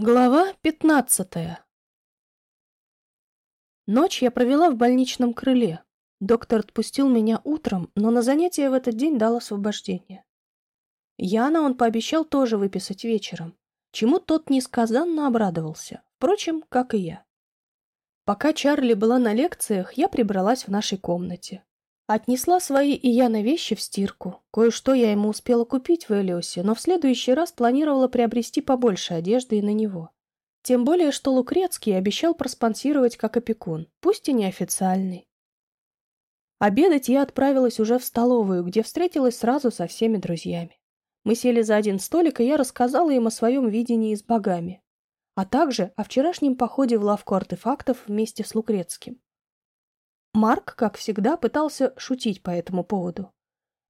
Глава пятнадцатая Ночь я провела в больничном крыле. Доктор отпустил меня утром, но на занятия в этот день дал освобождение. Яна он пообещал тоже выписать вечером, чему тот несказанно обрадовался, впрочем, как и я. Пока Чарли была на лекциях, я прибралась в нашей комнате. Отнесла свои и Яна вещи в стирку. Кое-что я ему успела купить в Элиосе, но в следующий раз планировала приобрести побольше одежды и на него. Тем более, что Лукрецкий обещал проспонсировать как опекун, пусть и неофициальный. Обедать я отправилась уже в столовую, где встретилась сразу со всеми друзьями. Мы сели за один столик, и я рассказала им о своем видении с богами, а также о вчерашнем походе в лавку артефактов вместе с Лукрецким. Марк, как всегда, пытался шутить по этому поводу.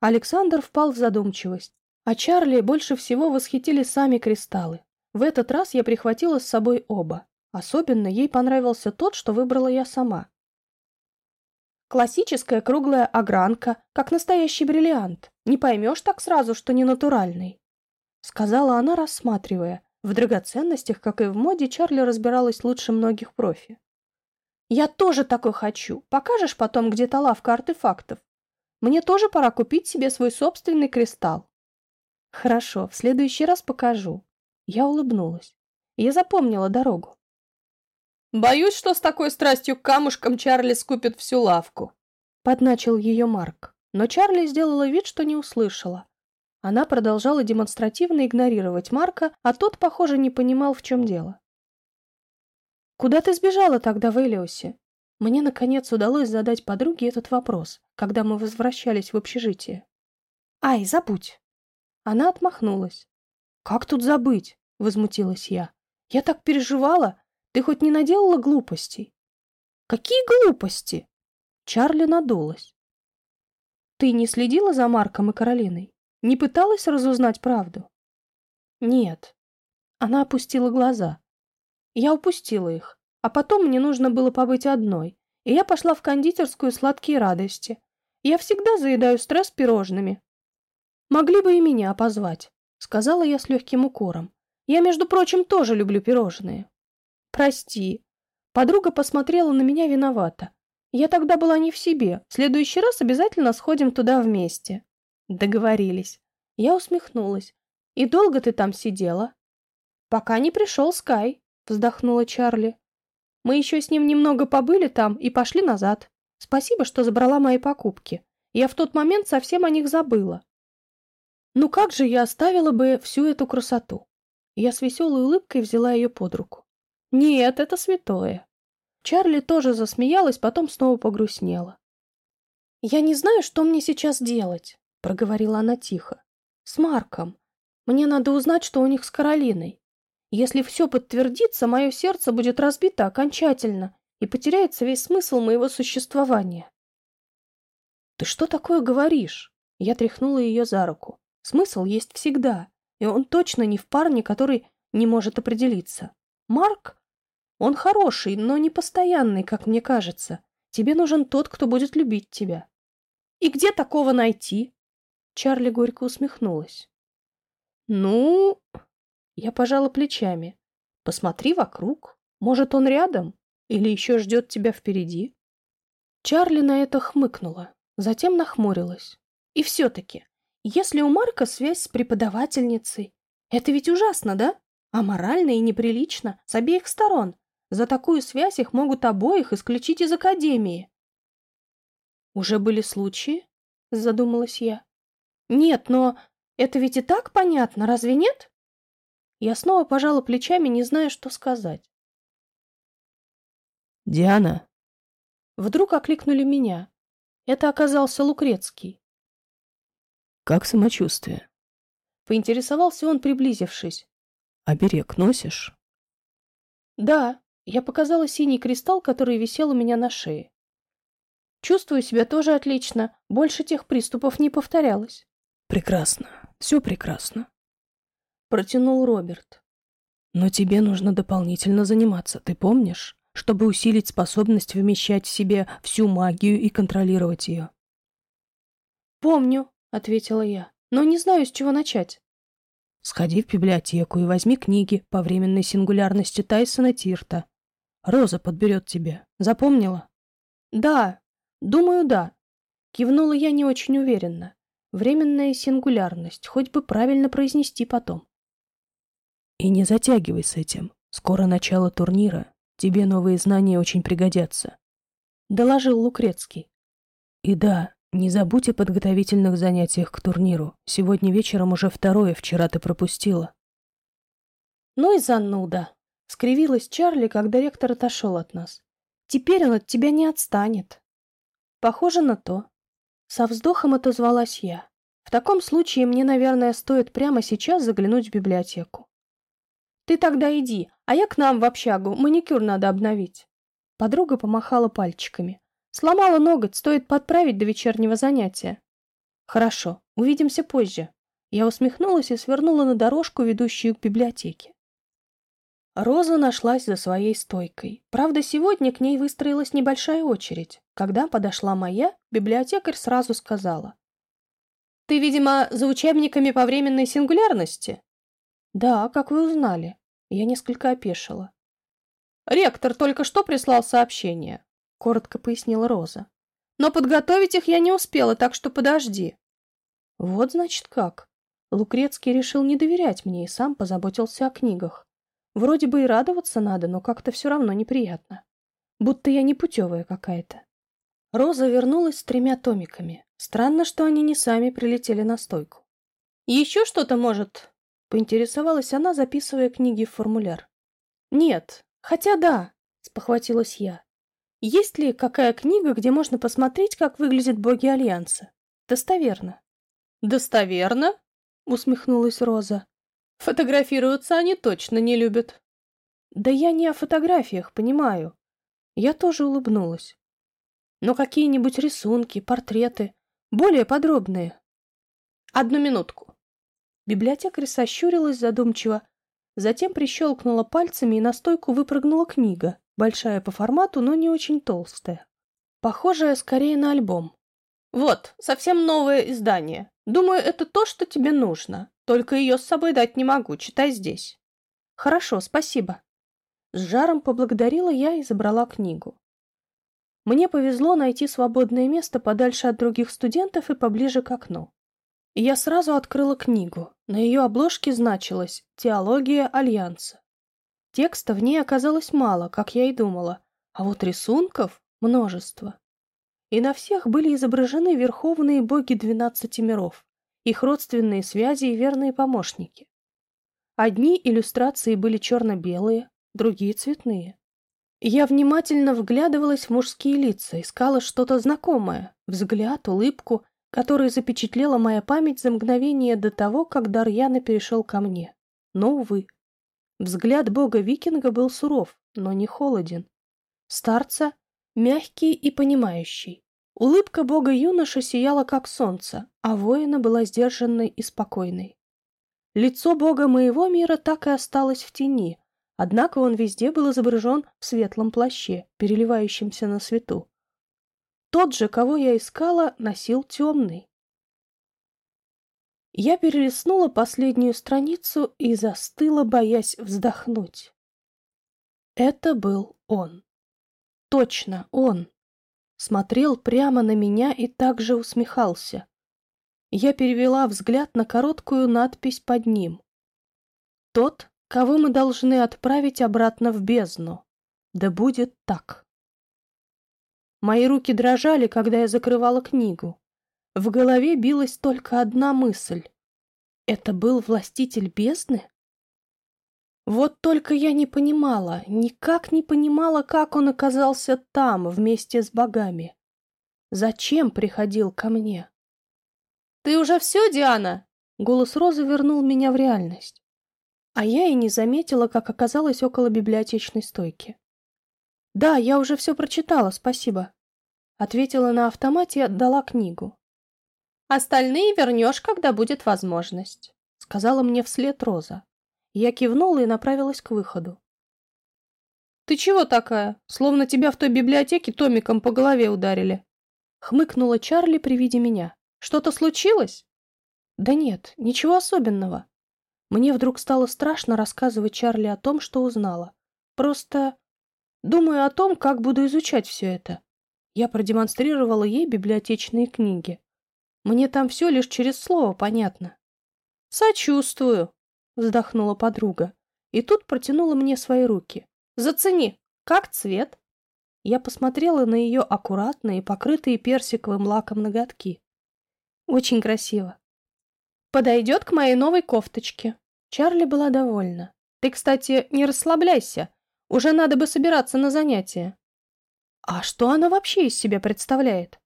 Александр впал в задумчивость, а Чарли больше всего восхитили сами кристаллы. В этот раз я прихватила с собой оба. Особенно ей понравился тот, что выбрала я сама. Классическая круглая огранка, как настоящий бриллиант. Не поймешь так сразу, что не натуральный. Сказала она, рассматривая. В драгоценностях, как и в моде, Чарли разбиралась лучше многих профи. Я тоже такой хочу. Покажешь потом где-то лавка артефактов? Мне тоже пора купить себе свой собственный кристалл. Хорошо, в следующий раз покажу. Я улыбнулась. Я запомнила дорогу. Боюсь, что с такой страстью к камушкам Чарли скупит всю лавку. Подначил ее Марк. Но Чарли сделала вид, что не услышала. Она продолжала демонстративно игнорировать Марка, а тот, похоже, не понимал, в чем дело. «Куда ты сбежала тогда в Элиосе?» Мне, наконец, удалось задать подруге этот вопрос, когда мы возвращались в общежитие. «Ай, забудь!» Она отмахнулась. «Как тут забыть?» — возмутилась я. «Я так переживала! Ты хоть не наделала глупостей?» «Какие глупости?» Чарли надулась. «Ты не следила за Марком и Каролиной? Не пыталась разузнать правду?» «Нет». Она опустила глаза. Я упустила их. А потом мне нужно было побыть одной, и я пошла в кондитерскую «Сладкие радости». Я всегда заедаю стресс пирожными. Могли бы и меня позвать, сказала я с легким укором. Я, между прочим, тоже люблю пирожные. Прости. Подруга посмотрела на меня виновато. Я тогда была не в себе. В следующий раз обязательно сходим туда вместе. Договорились. Я усмехнулась. И долго ты там сидела? Пока не пришел Скай вздохнула Чарли. Мы еще с ним немного побыли там и пошли назад. Спасибо, что забрала мои покупки. Я в тот момент совсем о них забыла. Ну как же я оставила бы всю эту красоту? Я с веселой улыбкой взяла ее под руку. Нет, это святое. Чарли тоже засмеялась, потом снова погрустнела. «Я не знаю, что мне сейчас делать», — проговорила она тихо. «С Марком. Мне надо узнать, что у них с Каролиной. Если все подтвердится, мое сердце будет разбито окончательно и потеряется весь смысл моего существования. «Ты что такое говоришь?» Я тряхнула ее за руку. «Смысл есть всегда, и он точно не в парне, который не может определиться. Марк? Он хороший, но не постоянный, как мне кажется. Тебе нужен тот, кто будет любить тебя». «И где такого найти?» Чарли горько усмехнулась. «Ну...» Я пожала плечами. Посмотри вокруг. Может, он рядом? Или еще ждет тебя впереди? Чарли на это хмыкнула, затем нахмурилась. И все-таки, если у Марка связь с преподавательницей, это ведь ужасно, да? Аморально и неприлично с обеих сторон. За такую связь их могут обоих исключить из академии. Уже были случаи? Задумалась я. Нет, но это ведь и так понятно, разве нет? Я снова пожала плечами, не зная, что сказать. «Диана!» Вдруг окликнули меня. Это оказался Лукрецкий. «Как самочувствие?» Поинтересовался он, приблизившись. «Оберег носишь?» «Да», я показала синий кристалл, который висел у меня на шее. Чувствую себя тоже отлично, больше тех приступов не повторялось. «Прекрасно, все прекрасно», протянул Роберт. Но тебе нужно дополнительно заниматься, ты помнишь? Чтобы усилить способность вмещать в себе всю магию и контролировать ее. «Помню», — ответила я, — «но не знаю, с чего начать». Сходи в библиотеку и возьми книги по временной сингулярности Тайсона Тирта. Роза подберет тебе. Запомнила? Да, думаю, да. Кивнула я не очень уверенно. Временная сингулярность, хоть бы правильно произнести потом. И не затягивай с этим. Скоро начало турнира. Тебе новые знания очень пригодятся. Доложил Лукрецкий. И да, не забудь о подготовительных занятиях к турниру. Сегодня вечером уже второе, вчера ты пропустила. Ну и зануда. Скривилась Чарли, когда ректор отошел от нас. Теперь он от тебя не отстанет. Похоже на то. Со вздохом отозвалась я. В таком случае мне, наверное, стоит прямо сейчас заглянуть в библиотеку. Ты тогда иди, а я к нам в общагу, маникюр надо обновить. Подруга помахала пальчиками. Сломала ноготь, стоит подправить до вечернего занятия. Хорошо, увидимся позже. Я усмехнулась и свернула на дорожку, ведущую к библиотеке. Роза нашлась за своей стойкой. Правда, сегодня к ней выстроилась небольшая очередь. Когда подошла моя, библиотекарь сразу сказала. «Ты, видимо, за учебниками по временной сингулярности?» «Да, как вы узнали?» Я несколько опешила. «Ректор только что прислал сообщение», — коротко пояснила Роза. «Но подготовить их я не успела, так что подожди». «Вот, значит, как». Лукрецкий решил не доверять мне и сам позаботился о книгах. Вроде бы и радоваться надо, но как-то все равно неприятно. Будто я непутевая какая-то. Роза вернулась с тремя томиками. Странно, что они не сами прилетели на стойку. «Еще что-то, может?» Поинтересовалась она, записывая книги в формуляр. «Нет, хотя да», — спохватилась я. «Есть ли какая книга, где можно посмотреть, как выглядят боги Альянса? Достоверно». «Достоверно?» — усмехнулась Роза. «Фотографироваться они точно не любят». «Да я не о фотографиях, понимаю». Я тоже улыбнулась. «Но какие-нибудь рисунки, портреты, более подробные». «Одну минутку». Библиотекарь сощурилась задумчиво, затем прищелкнула пальцами и на стойку выпрыгнула книга, большая по формату, но не очень толстая. Похожая скорее на альбом. «Вот, совсем новое издание. Думаю, это то, что тебе нужно. Только ее с собой дать не могу, читай здесь». «Хорошо, спасибо». С жаром поблагодарила я и забрала книгу. Мне повезло найти свободное место подальше от других студентов и поближе к окну. И я сразу открыла книгу. На ее обложке значилось «Теология Альянса». Текста в ней оказалось мало, как я и думала, а вот рисунков множество. И на всех были изображены верховные боги двенадцати миров, их родственные связи и верные помощники. Одни иллюстрации были черно-белые, другие цветные. Я внимательно вглядывалась в мужские лица, искала что-то знакомое, взгляд, улыбку, который запечатлела моя память за мгновение до того, как Дарьяна перешел ко мне. Но, увы. Взгляд бога-викинга был суров, но не холоден. Старца мягкий и понимающий. Улыбка бога-юноши сияла, как солнце, а воина была сдержанной и спокойной. Лицо бога моего мира так и осталось в тени, однако он везде был изображен в светлом плаще, переливающемся на свету. Тот же, кого я искала, носил темный. Я перелистнула последнюю страницу и застыла, боясь вздохнуть. Это был он. Точно он. Смотрел прямо на меня и также усмехался. Я перевела взгляд на короткую надпись под ним. Тот, кого мы должны отправить обратно в бездну. Да будет так. Мои руки дрожали, когда я закрывала книгу. В голове билась только одна мысль. Это был властитель бездны? Вот только я не понимала, никак не понимала, как он оказался там, вместе с богами. Зачем приходил ко мне? «Ты уже все, Диана?» Голос Розы вернул меня в реальность. А я и не заметила, как оказалась около библиотечной стойки. «Да, я уже все прочитала, спасибо». Ответила на автомате и отдала книгу. «Остальные вернешь, когда будет возможность», — сказала мне вслед Роза. Я кивнула и направилась к выходу. «Ты чего такая? Словно тебя в той библиотеке томиком по голове ударили». Хмыкнула Чарли при виде меня. «Что-то случилось?» «Да нет, ничего особенного». Мне вдруг стало страшно рассказывать Чарли о том, что узнала. Просто думаю о том, как буду изучать все это. Я продемонстрировала ей библиотечные книги. Мне там все лишь через слово понятно. «Сочувствую», — вздохнула подруга. И тут протянула мне свои руки. «Зацени, как цвет?» Я посмотрела на ее аккуратные, покрытые персиковым лаком ноготки. Очень красиво. Подойдет к моей новой кофточке. Чарли была довольна. Ты, кстати, не расслабляйся. Уже надо бы собираться на занятия. А что она вообще из себя представляет?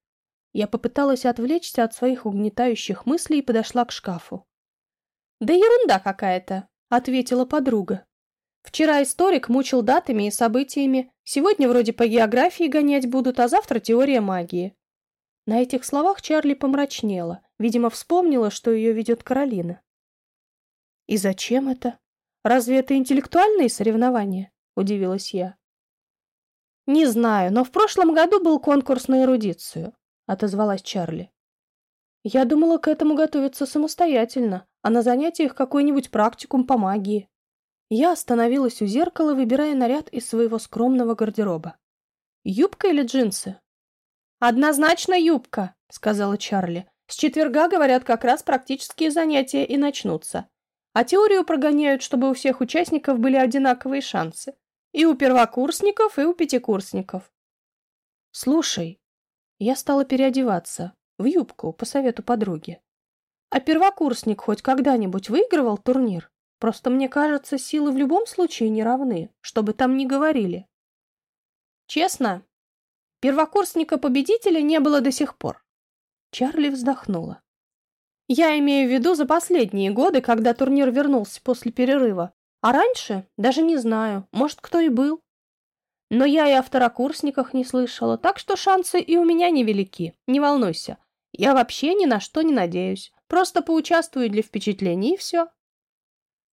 Я попыталась отвлечься от своих угнетающих мыслей и подошла к шкафу. Да ерунда какая-то, ответила подруга. Вчера историк мучил датами и событиями, сегодня вроде по географии гонять будут, а завтра теория магии. На этих словах Чарли помрачнела, видимо, вспомнила, что ее ведет Каролина. «И зачем это? Разве это интеллектуальные соревнования?» – удивилась я. «Не знаю, но в прошлом году был конкурс на эрудицию», – отозвалась Чарли. «Я думала к этому готовиться самостоятельно, а на занятиях какой-нибудь практикум по магии». Я остановилась у зеркала, выбирая наряд из своего скромного гардероба. «Юбка или джинсы?» «Однозначно юбка», — сказала Чарли. «С четверга, говорят, как раз практические занятия и начнутся. А теорию прогоняют, чтобы у всех участников были одинаковые шансы. И у первокурсников, и у пятикурсников». «Слушай, я стала переодеваться в юбку по совету подруги. А первокурсник хоть когда-нибудь выигрывал турнир?» Просто мне кажется, силы в любом случае не равны, что бы там ни говорили. Честно, первокурсника-победителя не было до сих пор. Чарли вздохнула. Я имею в виду за последние годы, когда турнир вернулся после перерыва. А раньше даже не знаю, может, кто и был. Но я и о второкурсниках не слышала, так что шансы и у меня невелики, не волнуйся. Я вообще ни на что не надеюсь. Просто поучаствую для впечатлений и все.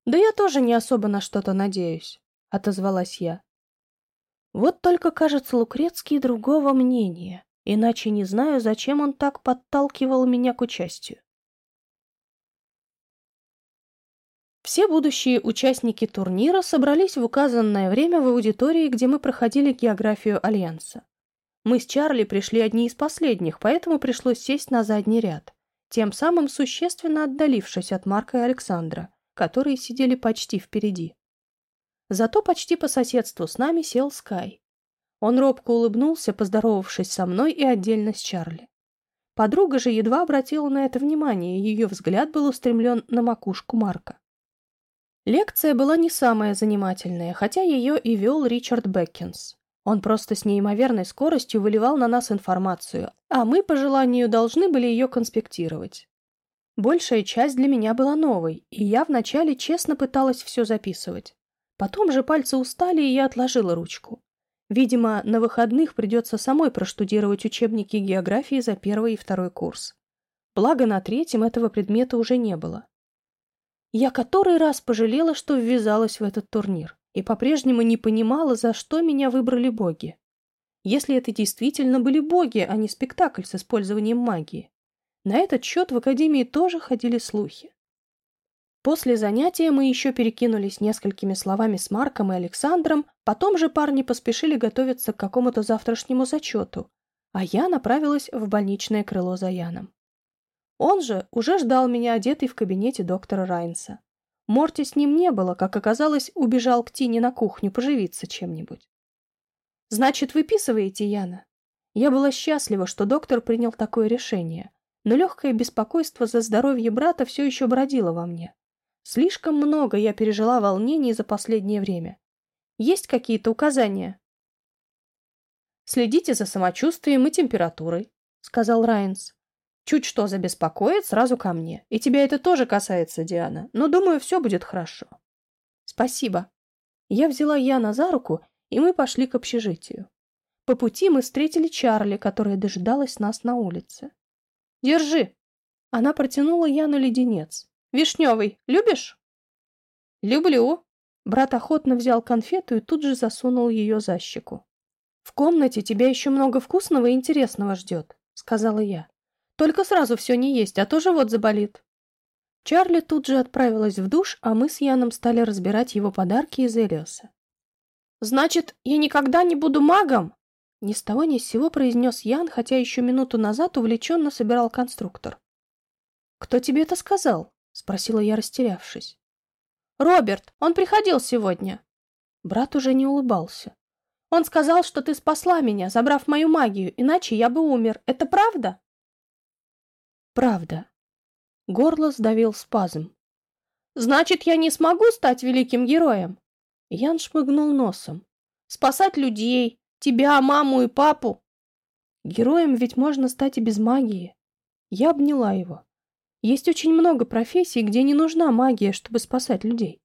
«Да я тоже не особо на что-то надеюсь», — отозвалась я. Вот только, кажется, Лукрецкий другого мнения, иначе не знаю, зачем он так подталкивал меня к участию. Все будущие участники турнира собрались в указанное время в аудитории, где мы проходили географию Альянса. Мы с Чарли пришли одни из последних, поэтому пришлось сесть на задний ряд, тем самым существенно отдалившись от Марка и Александра, которые сидели почти впереди. Зато почти по соседству с нами сел Скай. Он робко улыбнулся, поздоровавшись со мной и отдельно с Чарли. Подруга же едва обратила на это внимание, ее взгляд был устремлен на макушку Марка. Лекция была не самая занимательная, хотя ее и вел Ричард Беккинс. Он просто с неимоверной скоростью выливал на нас информацию, а мы, по желанию, должны были ее конспектировать. Большая часть для меня была новой, и я вначале честно пыталась все записывать. Потом же пальцы устали, и я отложила ручку. Видимо, на выходных придется самой проштудировать учебники географии за первый и второй курс. Благо, на третьем этого предмета уже не было. Я который раз пожалела, что ввязалась в этот турнир, и по-прежнему не понимала, за что меня выбрали боги. Если это действительно были боги, а не спектакль с использованием магии. На этот счет в академии тоже ходили слухи. После занятия мы еще перекинулись несколькими словами с Марком и Александром, потом же парни поспешили готовиться к какому-то завтрашнему зачету, а я направилась в больничное крыло за Яном. Он же уже ждал меня одетый в кабинете доктора Райнса. Морти с ним не было, как оказалось, убежал к Тине на кухню поживиться чем-нибудь. «Значит, выписываете, Яна?» Я была счастлива, что доктор принял такое решение, но легкое беспокойство за здоровье брата все еще бродило во мне. Слишком много я пережила волнений за последнее время. Есть какие-то указания? «Следите за самочувствием и температурой», — сказал Райнс. «Чуть что забеспокоит, сразу ко мне. И тебя это тоже касается, Диана. Но, думаю, все будет хорошо». «Спасибо». Я взяла Яна за руку, и мы пошли к общежитию. По пути мы встретили Чарли, которая дожидалась нас на улице. Держи. Она протянула Яну леденец. Вишневый. Любишь? Люблю. Брат охотно взял конфету и тут же засунул ее за щеку. В комнате тебя еще много вкусного и интересного ждет, сказала я. Только сразу все не есть, а то живот заболит. Чарли тут же отправилась в душ, а мы с Яном стали разбирать его подарки из Элиоса. «Значит, я никогда не буду магом?» Ни с того ни с сего произнес Ян, хотя еще минуту назад увлеченно собирал конструктор. «Кто тебе это сказал?» — спросила я, растерявшись. «Роберт, он приходил сегодня». Брат уже не улыбался. «Он сказал, что ты спасла меня, забрав мою магию, иначе я бы умер. Это правда?» «Правда». Горло сдавил спазм. «Значит, я не смогу стать великим героем?» Ян шмыгнул носом. «Спасать людей, тебя, маму и папу?» Героем ведь можно стать и без магии. Я обняла его. Есть очень много профессий, где не нужна магия, чтобы спасать людей.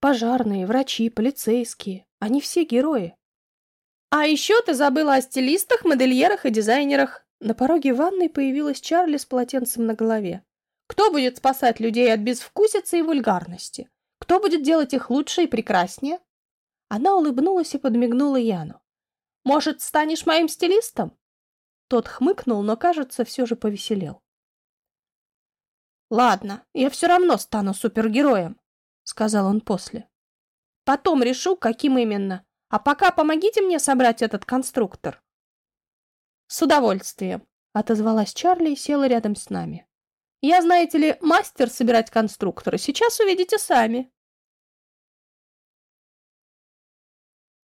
Пожарные, врачи, полицейские. Они все герои. А еще ты забыла о стилистах, модельерах и дизайнерах. На пороге ванной появилась Чарли с полотенцем на голове. Кто будет спасать людей от безвкусицы и вульгарности? Кто будет делать их лучше и прекраснее? Она улыбнулась и подмигнула Яну. Может, станешь моим стилистом? Тот хмыкнул, но, кажется, все же повеселел. «Ладно, я все равно стану супергероем», — сказал он после. «Потом решу, каким именно. А пока помогите мне собрать этот конструктор». «С удовольствием», — отозвалась Чарли и села рядом с нами. «Я, знаете ли, мастер собирать конструкторы. Сейчас увидите сами».